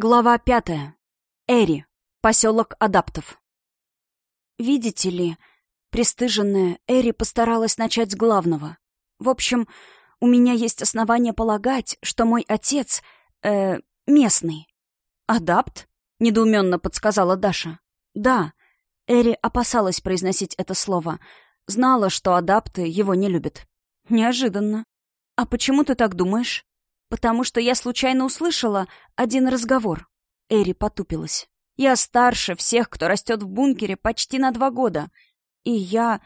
Глава пятая. Эри. Поселок Адаптов. Видите ли, пристыженная Эри постаралась начать с главного. В общем, у меня есть основания полагать, что мой отец, э, местный. «Адапт?» — недоуменно подсказала Даша. «Да». Эри опасалась произносить это слово. Знала, что адапты его не любят. «Неожиданно. А почему ты так думаешь?» Потому что я случайно услышала один разговор. Эри потупилась. Я старше всех, кто растет в бункере почти на два года. И я,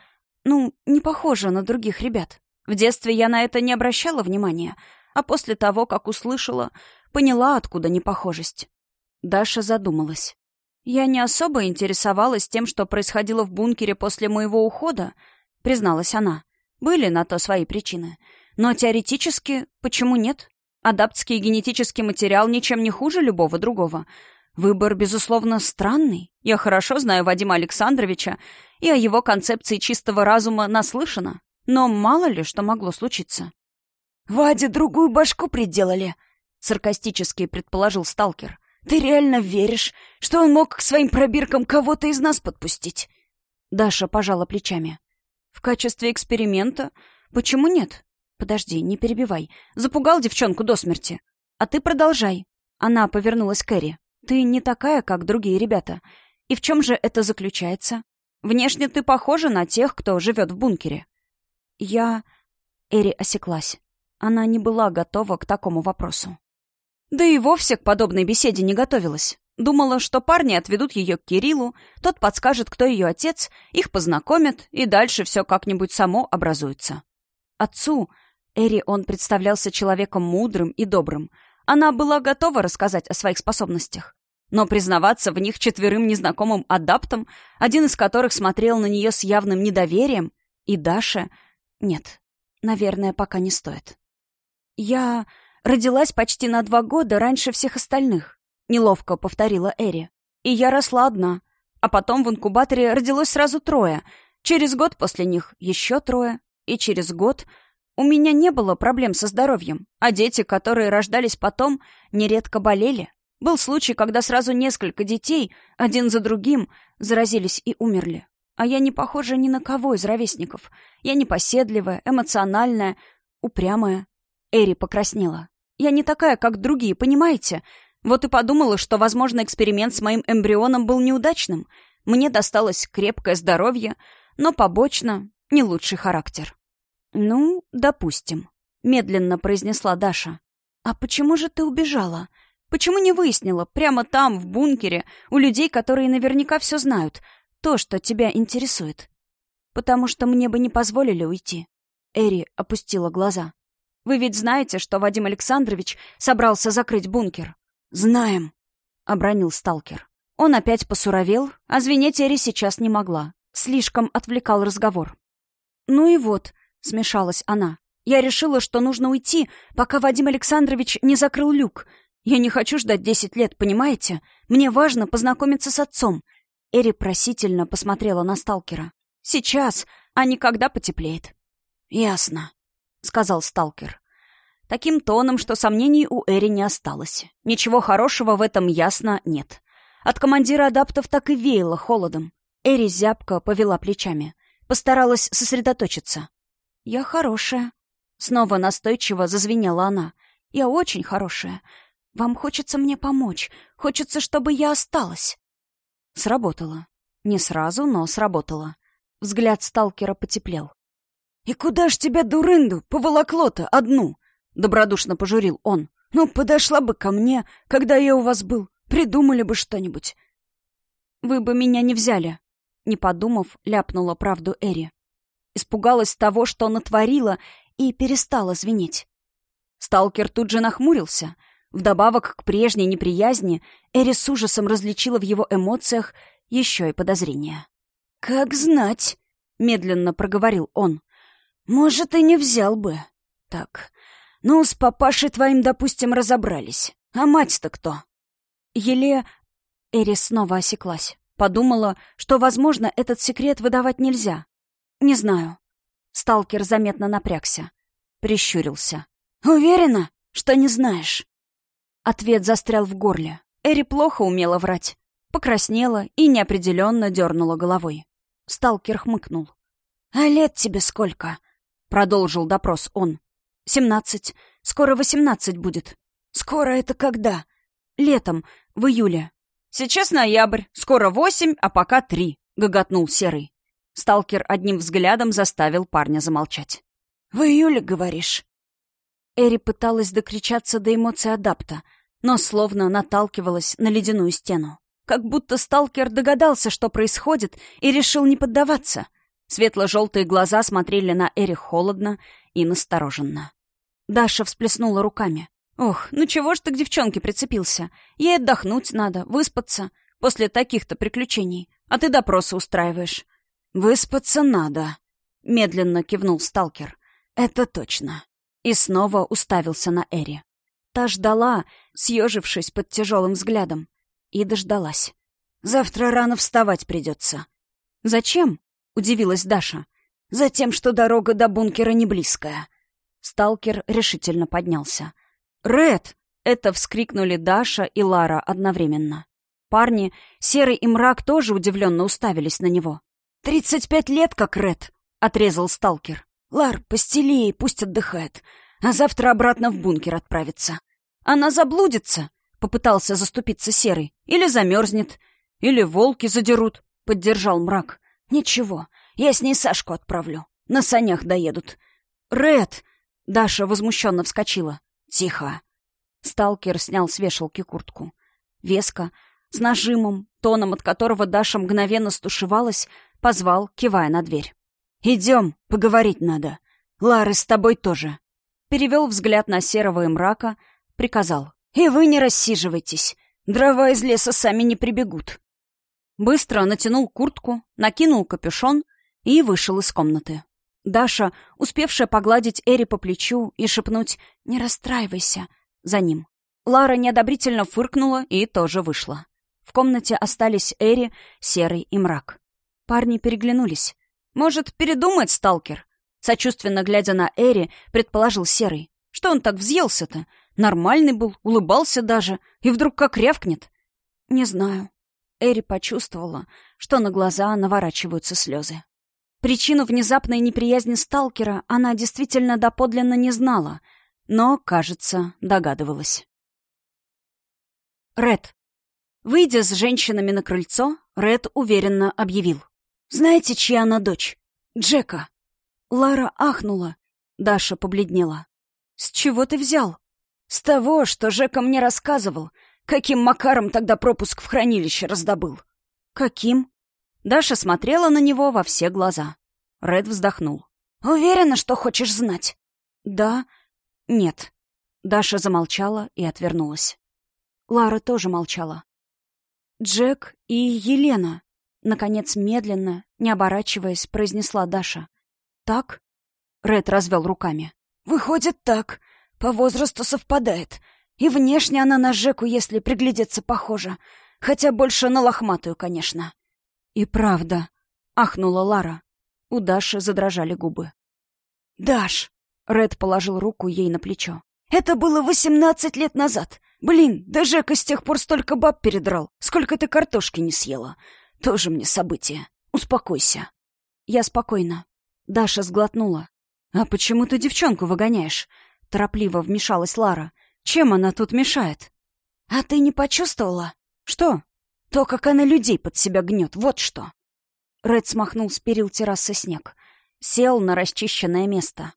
ну, не похожа на других ребят. В детстве я на это не обращала внимания, а после того, как услышала, поняла, откуда непохожесть. Даша задумалась. Я не особо интересовалась тем, что происходило в бункере после моего ухода, призналась она. Были на то свои причины. Но теоретически, почему нет? Адаптский генетический материал ничем не хуже любого другого. Выбор, безусловно, странный. Я хорошо знаю Вадима Александровича, и о его концепции чистого разума наслышана. Но мало ли что могло случиться. «Ваде другую башку приделали», — саркастически предположил сталкер. «Ты реально веришь, что он мог к своим пробиркам кого-то из нас подпустить?» Даша пожала плечами. «В качестве эксперимента? Почему нет? «Подожди, не перебивай. Запугал девчонку до смерти. А ты продолжай». Она повернулась к Кэрри. «Ты не такая, как другие ребята. И в чем же это заключается? Внешне ты похожа на тех, кто живет в бункере». «Я...» Эри осеклась. Она не была готова к такому вопросу. Да и вовсе к подобной беседе не готовилась. Думала, что парни отведут ее к Кириллу, тот подскажет, кто ее отец, их познакомят, и дальше все как-нибудь само образуется. Отцу Эри он представлялся человеком мудрым и добрым. Она была готова рассказать о своих способностях. Но признаваться в них четверым незнакомым адаптам, один из которых смотрел на нее с явным недоверием, и Даша... Нет, наверное, пока не стоит. «Я родилась почти на два года раньше всех остальных», — неловко повторила Эри. «И я росла одна. А потом в инкубаторе родилось сразу трое. Через год после них еще трое. И через год у меня не было проблем со здоровьем, а дети, которые рождались потом, нередко болели. Был случай, когда сразу несколько детей, один за другим, заразились и умерли. А я не похожа ни на кого из ровесников. Я непоседливая, эмоциональная, упрямая. Эри покраснела. Я не такая, как другие, понимаете? Вот и подумала, что, возможно, эксперимент с моим эмбрионом был неудачным. Мне досталось крепкое здоровье, но побочно не лучший характер. «Ну, допустим», — медленно произнесла Даша. «А почему же ты убежала? Почему не выяснила, прямо там, в бункере, у людей, которые наверняка все знают, то, что тебя интересует?» «Потому что мне бы не позволили уйти». Эри опустила глаза. «Вы ведь знаете, что Вадим Александрович собрался закрыть бункер?» «Знаем», — обронил сталкер. Он опять посуровел, а звенеть Эри сейчас не могла. Слишком отвлекал разговор. «Ну и вот», смешалась она. «Я решила, что нужно уйти, пока Вадим Александрович не закрыл люк. Я не хочу ждать десять лет, понимаете? Мне важно познакомиться с отцом». Эри просительно посмотрела на сталкера. «Сейчас, а не когда потеплеет». «Ясно», — сказал сталкер. Таким тоном, что сомнений у Эри не осталось. Ничего хорошего в этом ясно нет. От командира адаптов так и веяло холодом. Эри зябко повела плечами. Постаралась сосредоточиться. «Я хорошая». Снова настойчиво зазвенела она. «Я очень хорошая. Вам хочется мне помочь. Хочется, чтобы я осталась». Сработало. Не сразу, но сработало. Взгляд сталкера потеплел. «И куда ж тебя, дурынду, поволокло-то одну?» — добродушно пожурил он. «Ну, подошла бы ко мне, когда я у вас был. Придумали бы что-нибудь». «Вы бы меня не взяли», — не подумав, ляпнула правду Эри. Испугалась того, что натворила, и перестала звенеть. Сталкер тут же нахмурился. Вдобавок к прежней неприязни, Эри с ужасом различила в его эмоциях еще и подозрения. «Как знать», — медленно проговорил он. «Может, и не взял бы. Так, ну, с папашей твоим, допустим, разобрались. А мать-то кто?» Еле... Эри снова осеклась. Подумала, что, возможно, этот секрет выдавать нельзя. «Не знаю». Сталкер заметно напрягся. Прищурился. «Уверена, что не знаешь?» Ответ застрял в горле. Эри плохо умела врать. Покраснела и неопределенно дернула головой. Сталкер хмыкнул. «А лет тебе сколько?» — продолжил допрос он. «Семнадцать. Скоро восемнадцать будет». «Скоро это когда?» «Летом, в июле». «Сейчас ноябрь, скоро восемь, а пока три», — гоготнул Серый. Сталкер одним взглядом заставил парня замолчать. «В июле, говоришь?» Эри пыталась докричаться до эмоций адапта, но словно наталкивалась на ледяную стену. Как будто сталкер догадался, что происходит, и решил не поддаваться. Светло-желтые глаза смотрели на Эри холодно и настороженно. Даша всплеснула руками. «Ох, ну чего ж ты к девчонке прицепился? Ей отдохнуть надо, выспаться. После таких-то приключений. А ты допросы устраиваешь». «Выспаться надо», — медленно кивнул сталкер. «Это точно». И снова уставился на Эри. Та ждала, съежившись под тяжелым взглядом. И дождалась. «Завтра рано вставать придется». «Зачем?» — удивилась Даша. «Затем, что дорога до бункера не близкая». Сталкер решительно поднялся. «Ред!» — это вскрикнули Даша и Лара одновременно. Парни, Серый и Мрак тоже удивленно уставились на него. «Тридцать пять лет, как Ред!» — отрезал сталкер. «Лар, постели ей, пусть отдыхает, а завтра обратно в бункер отправится». «Она заблудится!» — попытался заступиться Серый. «Или замерзнет, или волки задерут», — поддержал Мрак. «Ничего, я с ней Сашку отправлю. На санях доедут». «Ред!» — Даша возмущенно вскочила. «Тихо!» Сталкер снял с вешалки куртку. Веско, с нажимом, тоном от которого Даша мгновенно стушевалась, позвал, кивая на дверь. «Идем, поговорить надо. Лары, с тобой тоже». Перевел взгляд на серого и мрака, приказал. «И вы не рассиживайтесь. Дрова из леса сами не прибегут». Быстро натянул куртку, накинул капюшон и вышел из комнаты. Даша, успевшая погладить Эри по плечу и шепнуть «Не расстраивайся», за ним. Лара неодобрительно фыркнула и тоже вышла. В комнате остались Эри, Серый и Мрак. Парни переглянулись. «Может, передумает сталкер?» Сочувственно глядя на Эри, предположил Серый. «Что он так взъелся-то? Нормальный был, улыбался даже, и вдруг как рявкнет?» «Не знаю». Эри почувствовала, что на глаза наворачиваются слезы. Причину внезапной неприязни сталкера она действительно доподлинно не знала, но, кажется, догадывалась. Ред. Выйдя с женщинами на крыльцо, Ред уверенно объявил. «Знаете, чья она дочь? Джека». Лара ахнула. Даша побледнела. «С чего ты взял?» «С того, что Жека мне рассказывал, каким макаром тогда пропуск в хранилище раздобыл». «Каким?» Даша смотрела на него во все глаза. Ред вздохнул. «Уверена, что хочешь знать?» «Да. Нет». Даша замолчала и отвернулась. Лара тоже молчала. «Джек и Елена», Наконец, медленно, не оборачиваясь, произнесла Даша. «Так?» Ред развел руками. «Выходит, так. По возрасту совпадает. И внешне она на Жеку, если приглядеться, похожа. Хотя больше на лохматую, конечно». «И правда», — ахнула Лара. У Даши задрожали губы. «Даш!» — Ред положил руку ей на плечо. «Это было восемнадцать лет назад. Блин, да Жека с тех пор столько баб передрал, сколько ты картошки не съела. Тоже мне событие. Успокойся. Я спокойна. Даша сглотнула. А почему ты девчонку выгоняешь? Торопливо вмешалась Лара. Чем она тут мешает? А ты не почувствовала? Что? То, как она людей под себя гнет, вот что. Ред смахнул с перил террасы снег. Сел на расчищенное место.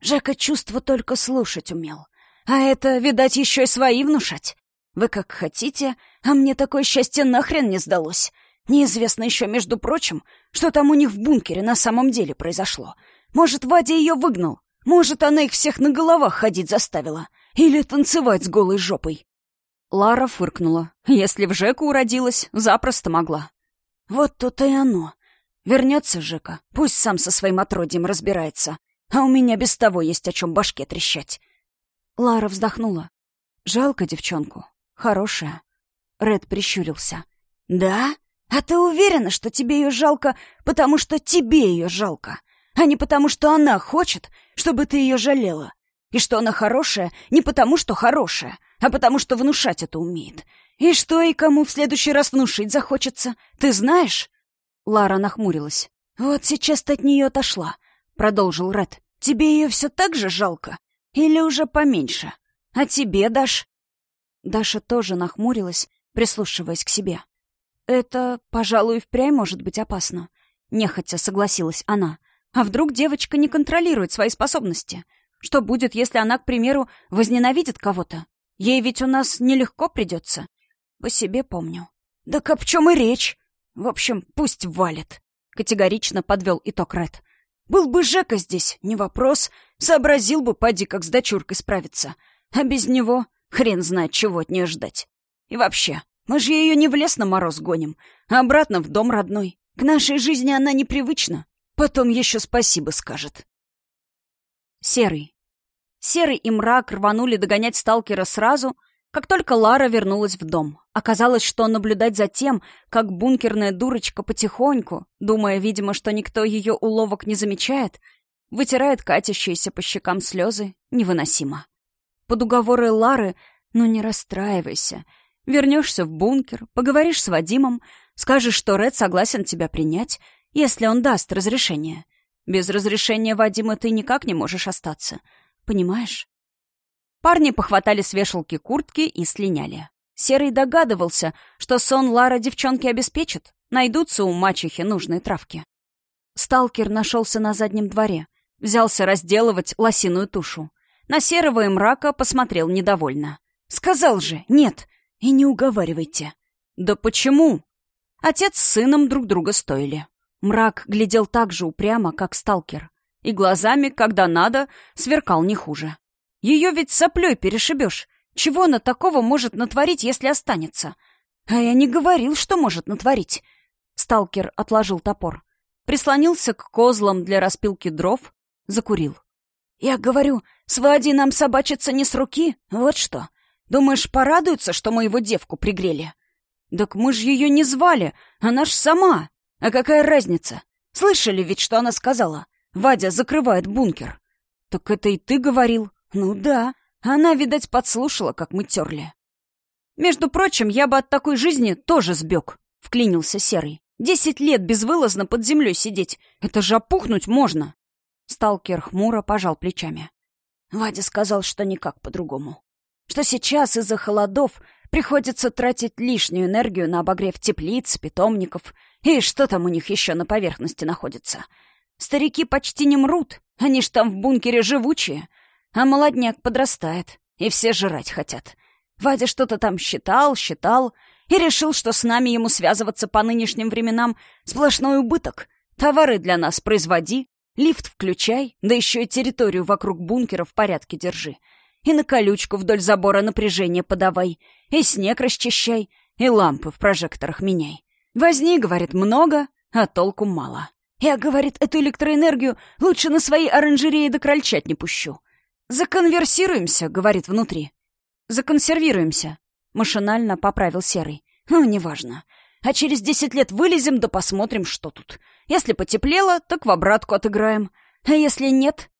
Жека чувство только слушать умел. А это, видать, еще и свои внушать. Вы как хотите, а мне такое счастье нахрен не сдалось. Неизвестно еще, между прочим, что там у них в бункере на самом деле произошло. Может, Вадя ее выгнал? Может, она их всех на головах ходить заставила? Или танцевать с голой жопой?» Лара фыркнула. «Если в Жеку уродилась, запросто могла». «Вот то-то и оно. Вернется Жека, пусть сам со своим отродьем разбирается. А у меня без того есть о чем башке трещать». Лара вздохнула. «Жалко девчонку. Хорошая». Ред прищурился. «Да? А ты уверена, что тебе ее жалко, потому что тебе ее жалко, а не потому, что она хочет, чтобы ты ее жалела? И что она хорошая не потому, что хорошая, а потому что внушать это умеет. И что и кому в следующий раз внушить захочется, ты знаешь?» Лара нахмурилась. «Вот сейчас ты от нее отошла», — продолжил Ред. «Тебе ее все так же жалко? Или уже поменьше? А тебе, Даш?» Даша тоже нахмурилась, прислушиваясь к себе. «Это, пожалуй, впрямь может быть опасно», — нехотя согласилась она. «А вдруг девочка не контролирует свои способности? Что будет, если она, к примеру, возненавидит кого-то? Ей ведь у нас нелегко придется. По себе помню». «Да об чем и речь? В общем, пусть валит», — категорично подвел итог Ред. «Был бы Жека здесь, не вопрос. Сообразил бы, поди, как с дочуркой справиться. А без него хрен знает, чего от нее ждать. И вообще, мы же ее не в лес на мороз гоним, а обратно в дом родной. К нашей жизни она непривычна. Потом еще спасибо скажет». Серый. Серый и мрак рванули догонять сталкера сразу — как только Лара вернулась в дом, оказалось, что наблюдать за тем, как бункерная дурочка потихоньку, думая, видимо, что никто ее уловок не замечает, вытирает катящиеся по щекам слезы, невыносимо. Под уговоры Лары «ну не расстраивайся», вернешься в бункер, поговоришь с Вадимом, скажешь, что Ред согласен тебя принять, если он даст разрешение. Без разрешения Вадима ты никак не можешь остаться. Понимаешь? Парни похватали с вешалки куртки и слиняли. Серый догадывался, что сон Лара девчонки обеспечит. Найдутся у мачехи нужные травки. Сталкер нашелся на заднем дворе. Взялся разделывать лосиную тушу. На серого и мрака посмотрел недовольно. «Сказал же, нет! И не уговаривайте!» «Да почему?» Отец с сыном друг друга стоили. Мрак глядел так же упрямо, как сталкер. И глазами, когда надо, сверкал не хуже. Ее ведь соплей перешибешь. Чего она такого может натворить, если останется? А я не говорил, что может натворить. Сталкер отложил топор. Прислонился к козлам для распилки дров, закурил. Я говорю, свади нам собачиться не с руки, вот что. Думаешь, порадуется, что мы его девку пригрели? Так мы ж ее не звали, она ж сама. А какая разница? Слышали ведь, что она сказала? Вадя закрывает бункер. Так это и ты говорил. «Ну да, она, видать, подслушала, как мы терли». «Между прочим, я бы от такой жизни тоже сбег», — вклинился Серый. «Десять лет безвылазно под землей сидеть. Это же опухнуть можно». Сталкер хмуро пожал плечами. Вадя сказал, что никак по-другому. Что сейчас из-за холодов приходится тратить лишнюю энергию на обогрев теплиц, питомников и что там у них еще на поверхности находится. Старики почти не мрут, они ж там в бункере живучие, а молодняк подрастает, и все жрать хотят. Вадя что-то там считал, считал, и решил, что с нами ему связываться по нынешним временам сплошной убыток. Товары для нас производи, лифт включай, да еще и территорию вокруг бункера в порядке держи. И на колючку вдоль забора напряжение подавай, и снег расчищай, и лампы в прожекторах меняй. Возни, говорит, много, а толку мало. Я, говорит, эту электроэнергию лучше на свои оранжереи до крольчат не пущу. «Законверсируемся», — говорит внутри. «Законсервируемся», — машинально поправил Серый. «Ну, неважно. А через десять лет вылезем да посмотрим, что тут. Если потеплело, так в обратку отыграем. А если нет?»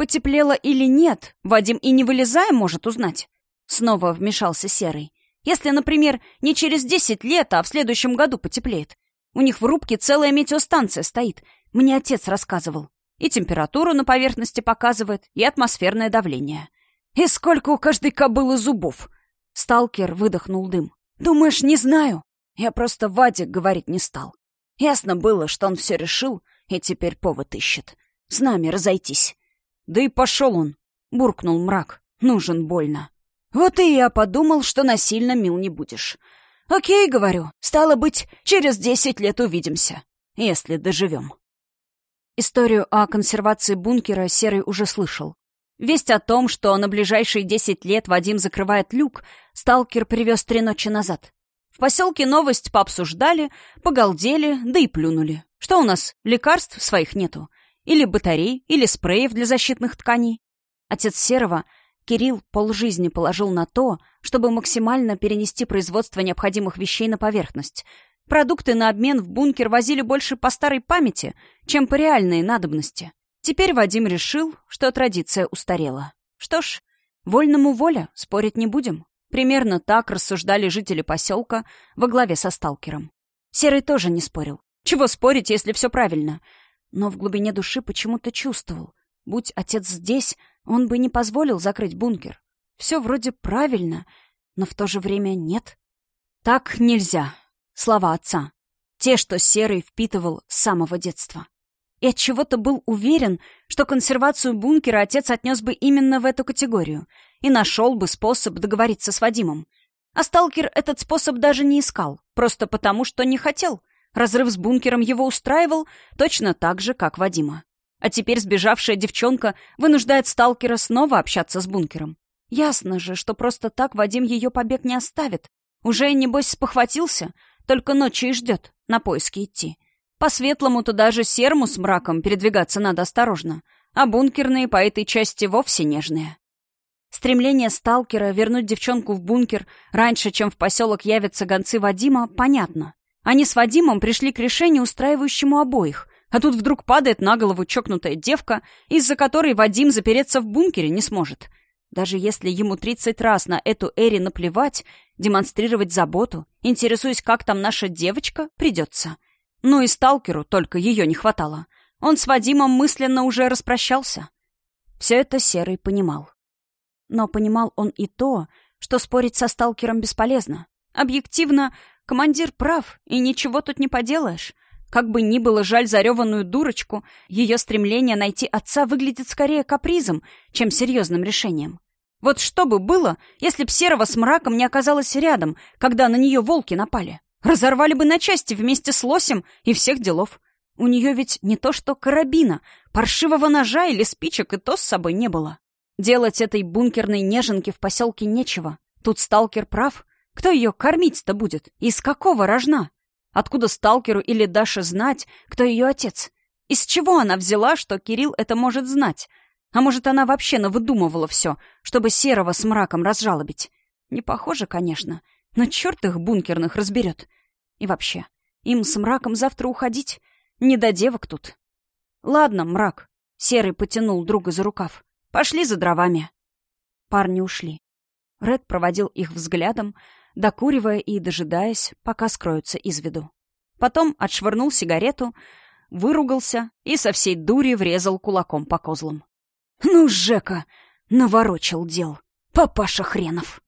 «Потеплело или нет, Вадим и не вылезая может узнать». Снова вмешался Серый. «Если, например, не через десять лет, а в следующем году потеплеет. У них в рубке целая метеостанция стоит. Мне отец рассказывал. И температуру на поверхности показывает, и атмосферное давление. И сколько у каждой кобылы зубов? Сталкер выдохнул дым. Думаешь, не знаю? Я просто Вадик говорить не стал. Ясно было, что он все решил и теперь повод ищет. С нами разойтись. Да и пошел он, буркнул мрак. Нужен больно. Вот и я подумал, что насильно мил не будешь. Окей, говорю, стало быть, через десять лет увидимся, если доживем. Историю о консервации бункера Серый уже слышал. Весть о том, что на ближайшие десять лет Вадим закрывает люк, сталкер привез три ночи назад. В поселке новость пообсуждали, погалдели, да и плюнули. Что у нас, лекарств своих нету? Или батарей, или спреев для защитных тканей? Отец Серого, Кирилл, полжизни положил на то, чтобы максимально перенести производство необходимых вещей на поверхность, Продукты на обмен в бункер возили больше по старой памяти, чем по реальной надобности. Теперь Вадим решил, что традиция устарела. Что ж, вольному воля, спорить не будем. Примерно так рассуждали жители поселка во главе со сталкером. Серый тоже не спорил. Чего спорить, если все правильно? Но в глубине души почему-то чувствовал. Будь отец здесь, он бы не позволил закрыть бункер. Все вроде правильно, но в то же время нет. Так нельзя. Слова отца. Те, что Серый впитывал с самого детства. И от чего то был уверен, что консервацию бункера отец отнес бы именно в эту категорию и нашел бы способ договориться с Вадимом. А сталкер этот способ даже не искал, просто потому, что не хотел. Разрыв с бункером его устраивал точно так же, как Вадима. А теперь сбежавшая девчонка вынуждает сталкера снова общаться с бункером. Ясно же, что просто так Вадим ее побег не оставит. Уже, небось, спохватился, только ночью и ждет на поиски идти. По-светлому-то даже серму с мраком передвигаться надо осторожно, а бункерные по этой части вовсе нежные. Стремление сталкера вернуть девчонку в бункер раньше, чем в поселок явятся гонцы Вадима, понятно. Они с Вадимом пришли к решению, устраивающему обоих, а тут вдруг падает на голову чокнутая девка, из-за которой Вадим запереться в бункере не сможет. Даже если ему 30 раз на эту Эри наплевать, демонстрировать заботу, интересуясь, как там наша девочка, придется. Ну и сталкеру только ее не хватало. Он с Вадимом мысленно уже распрощался. Все это Серый понимал. Но понимал он и то, что спорить со сталкером бесполезно. Объективно, командир прав, и ничего тут не поделаешь. Как бы ни было жаль зареванную дурочку, ее стремление найти отца выглядит скорее капризом, чем серьезным решением. Вот что бы было, если б Серого с мраком не оказалось рядом, когда на нее волки напали? Разорвали бы на части вместе с лосем и всех делов. У нее ведь не то что карабина, паршивого ножа или спичек и то с собой не было. Делать этой бункерной неженке в поселке нечего. Тут сталкер прав. Кто ее кормить-то будет? Из какого рожна? Откуда сталкеру или Даше знать, кто ее отец? Из чего она взяла, что Кирилл это может знать? А может, она вообще навыдумывала все, чтобы Серого с мраком разжалобить? Не похоже, конечно, но черт их бункерных разберет. И вообще, им с мраком завтра уходить? Не до девок тут. Ладно, мрак. Серый потянул друга за рукав. Пошли за дровами. Парни ушли. Ред проводил их взглядом, докуривая и дожидаясь, пока скроются из виду. Потом отшвырнул сигарету, выругался и со всей дури врезал кулаком по козлам. «Ну, Жека, наворочил дел. Папаша хренов!»